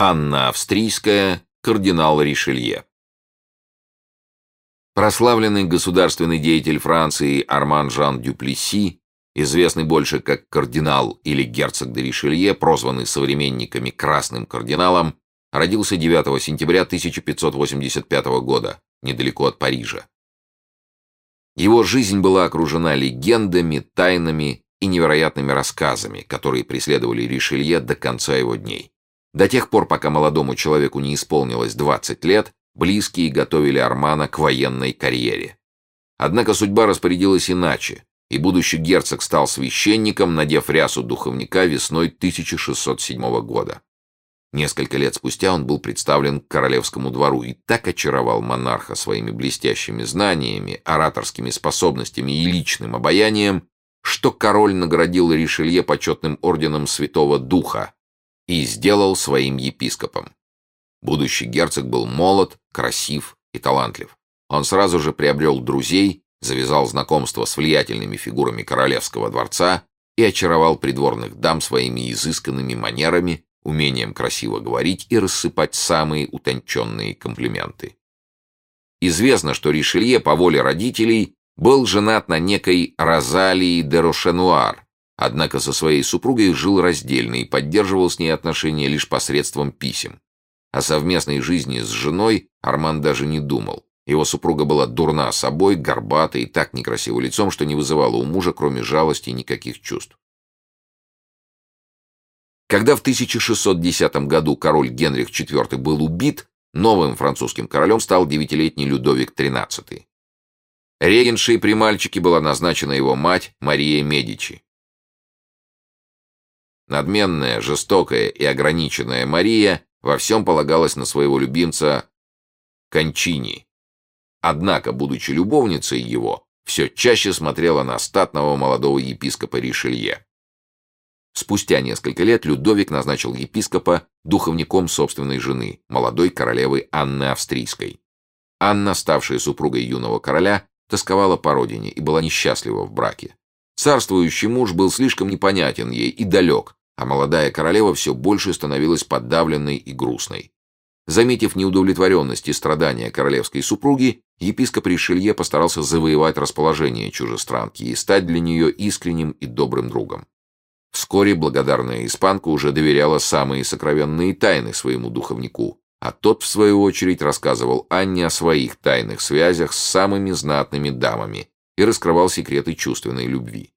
Анна Австрийская, кардинал Ришелье. Прославленный государственный деятель Франции Арман Жан Дюплесси, известный больше как кардинал или герцог де Ришелье, прозванный современниками Красным кардиналом, родился 9 сентября 1585 года, недалеко от Парижа. Его жизнь была окружена легендами, тайнами и невероятными рассказами, которые преследовали Ришелье до конца его дней. До тех пор, пока молодому человеку не исполнилось 20 лет, близкие готовили Армана к военной карьере. Однако судьба распорядилась иначе, и будущий герцог стал священником, надев рясу духовника весной 1607 года. Несколько лет спустя он был представлен к королевскому двору и так очаровал монарха своими блестящими знаниями, ораторскими способностями и личным обаянием, что король наградил Ришелье почетным орденом Святого Духа, и сделал своим епископом. Будущий герцог был молод, красив и талантлив. Он сразу же приобрел друзей, завязал знакомство с влиятельными фигурами королевского дворца и очаровал придворных дам своими изысканными манерами, умением красиво говорить и рассыпать самые утонченные комплименты. Известно, что Ришелье по воле родителей был женат на некой Розалии де Рошенуар, Однако со своей супругой жил раздельно и поддерживал с ней отношения лишь посредством писем. О совместной жизни с женой Арман даже не думал. Его супруга была дурна собой, горбата и так некрасивым лицом, что не вызывала у мужа, кроме жалости, никаких чувств. Когда в 1610 году король Генрих IV был убит, новым французским королем стал девятилетний Людовик XIII. Регеншей при мальчике была назначена его мать Мария Медичи. Надменная, жестокая и ограниченная Мария во всем полагалась на своего любимца Кончини. Однако, будучи любовницей его, все чаще смотрела на статного молодого епископа Ришелье. Спустя несколько лет Людовик назначил епископа духовником собственной жены, молодой королевы Анны Австрийской. Анна, ставшая супругой юного короля, тосковала по родине и была несчастлива в браке. Царствующий муж был слишком непонятен ей и далек, а молодая королева все больше становилась подавленной и грустной. Заметив неудовлетворенность и страдания королевской супруги, епископ Ришелье постарался завоевать расположение чужестранки и стать для нее искренним и добрым другом. Вскоре благодарная испанка уже доверяла самые сокровенные тайны своему духовнику, а тот, в свою очередь, рассказывал Анне о своих тайных связях с самыми знатными дамами и раскрывал секреты чувственной любви.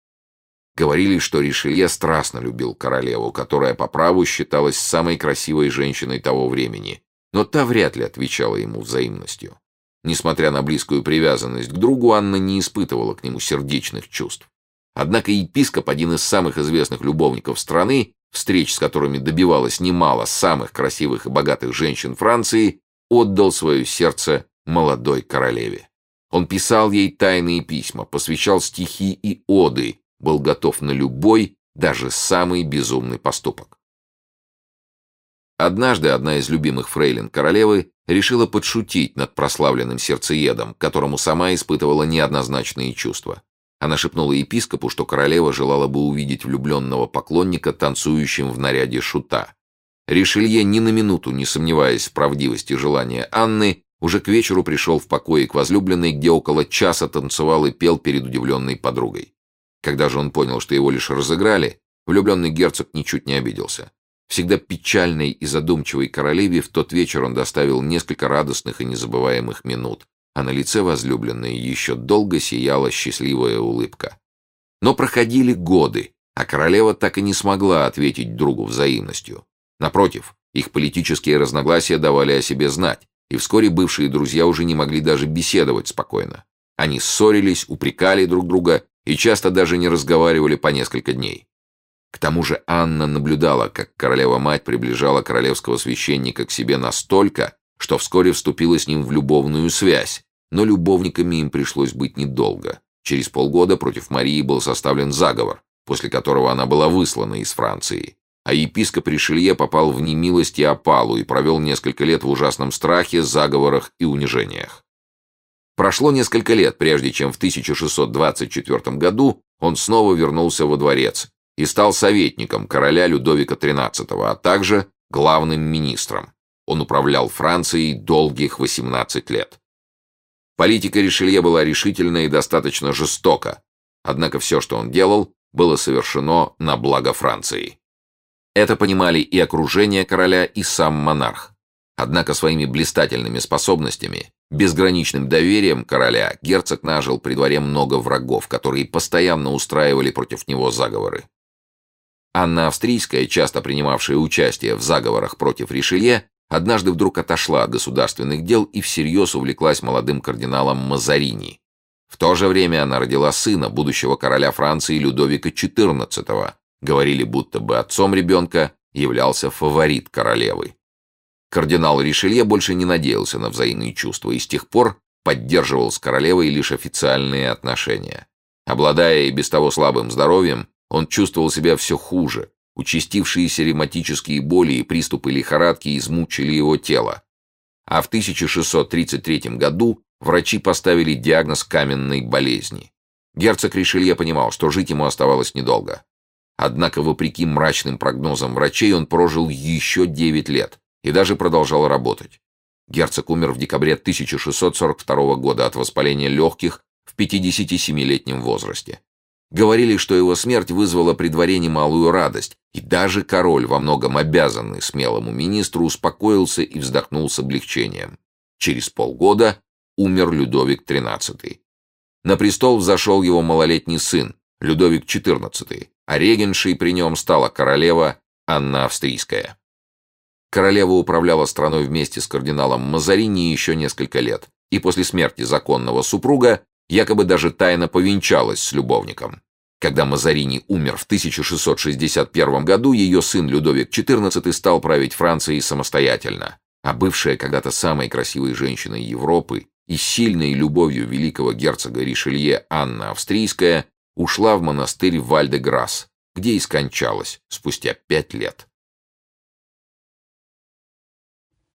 Говорили, что Ришелье страстно любил королеву, которая по праву считалась самой красивой женщиной того времени, но та вряд ли отвечала ему взаимностью. Несмотря на близкую привязанность к другу, Анна не испытывала к нему сердечных чувств. Однако епископ, один из самых известных любовников страны, встреч с которыми добивалось немало самых красивых и богатых женщин Франции, отдал свое сердце молодой королеве. Он писал ей тайные письма, посвящал стихи и оды, был готов на любой, даже самый безумный поступок. Однажды одна из любимых фрейлин королевы решила подшутить над прославленным сердцеедом, которому сама испытывала неоднозначные чувства. Она шепнула епископу, что королева желала бы увидеть влюбленного поклонника, танцующим в наряде шута. Ришелье, ни на минуту не сомневаясь в правдивости желания Анны, уже к вечеру пришел в покое к возлюбленной, где около часа танцевал и пел перед удивленной подругой. Когда же он понял, что его лишь разыграли, влюбленный герцог ничуть не обиделся. Всегда печальной и задумчивой королеве в тот вечер он доставил несколько радостных и незабываемых минут, а на лице возлюбленной еще долго сияла счастливая улыбка. Но проходили годы, а королева так и не смогла ответить другу взаимностью. Напротив, их политические разногласия давали о себе знать, и вскоре бывшие друзья уже не могли даже беседовать спокойно. Они ссорились, упрекали друг друга и часто даже не разговаривали по несколько дней. К тому же Анна наблюдала, как королева-мать приближала королевского священника к себе настолько, что вскоре вступила с ним в любовную связь, но любовниками им пришлось быть недолго. Через полгода против Марии был составлен заговор, после которого она была выслана из Франции. А епископ Ришелье попал в немилость и опалу и провел несколько лет в ужасном страхе, заговорах и унижениях. Прошло несколько лет, прежде чем в 1624 году он снова вернулся во дворец и стал советником короля Людовика XIII, а также главным министром. Он управлял Францией долгих 18 лет. Политика Ришелье была решительна и достаточно жестока, однако все, что он делал, было совершено на благо Франции. Это понимали и окружение короля, и сам монарх. Однако своими блистательными способностями, безграничным доверием короля герцог нажил при дворе много врагов, которые постоянно устраивали против него заговоры. Анна Австрийская, часто принимавшая участие в заговорах против Ришелье, однажды вдруг отошла от государственных дел и всерьез увлеклась молодым кардиналом Мазарини. В то же время она родила сына, будущего короля Франции Людовика XIV. Говорили, будто бы отцом ребенка являлся фаворит королевы. Кардинал Ришелье больше не надеялся на взаимные чувства и с тех пор поддерживал с королевой лишь официальные отношения. Обладая и без того слабым здоровьем, он чувствовал себя все хуже. Участившиеся ревматические боли и приступы лихорадки измучили его тело. А в 1633 году врачи поставили диагноз каменной болезни. Герцог Ришелье понимал, что жить ему оставалось недолго. Однако, вопреки мрачным прогнозам врачей, он прожил еще 9 лет и даже продолжал работать. Герцог умер в декабре 1642 года от воспаления легких в 57-летнем возрасте. Говорили, что его смерть вызвала при дворе немалую радость, и даже король, во многом обязанный смелому министру, успокоился и вздохнул с облегчением. Через полгода умер Людовик XIII. На престол взошел его малолетний сын, Людовик XIV, а регеншей при нем стала королева Анна Австрийская. Королева управляла страной вместе с кардиналом Мазарини еще несколько лет, и после смерти законного супруга якобы даже тайно повенчалась с любовником. Когда Мазарини умер в 1661 году, ее сын Людовик XIV стал править Францией самостоятельно, а бывшая когда-то самой красивой женщиной Европы и сильной любовью великого герцога Ришелье Анна Австрийская ушла в монастырь Вальдеграсс, где и скончалась спустя пять лет.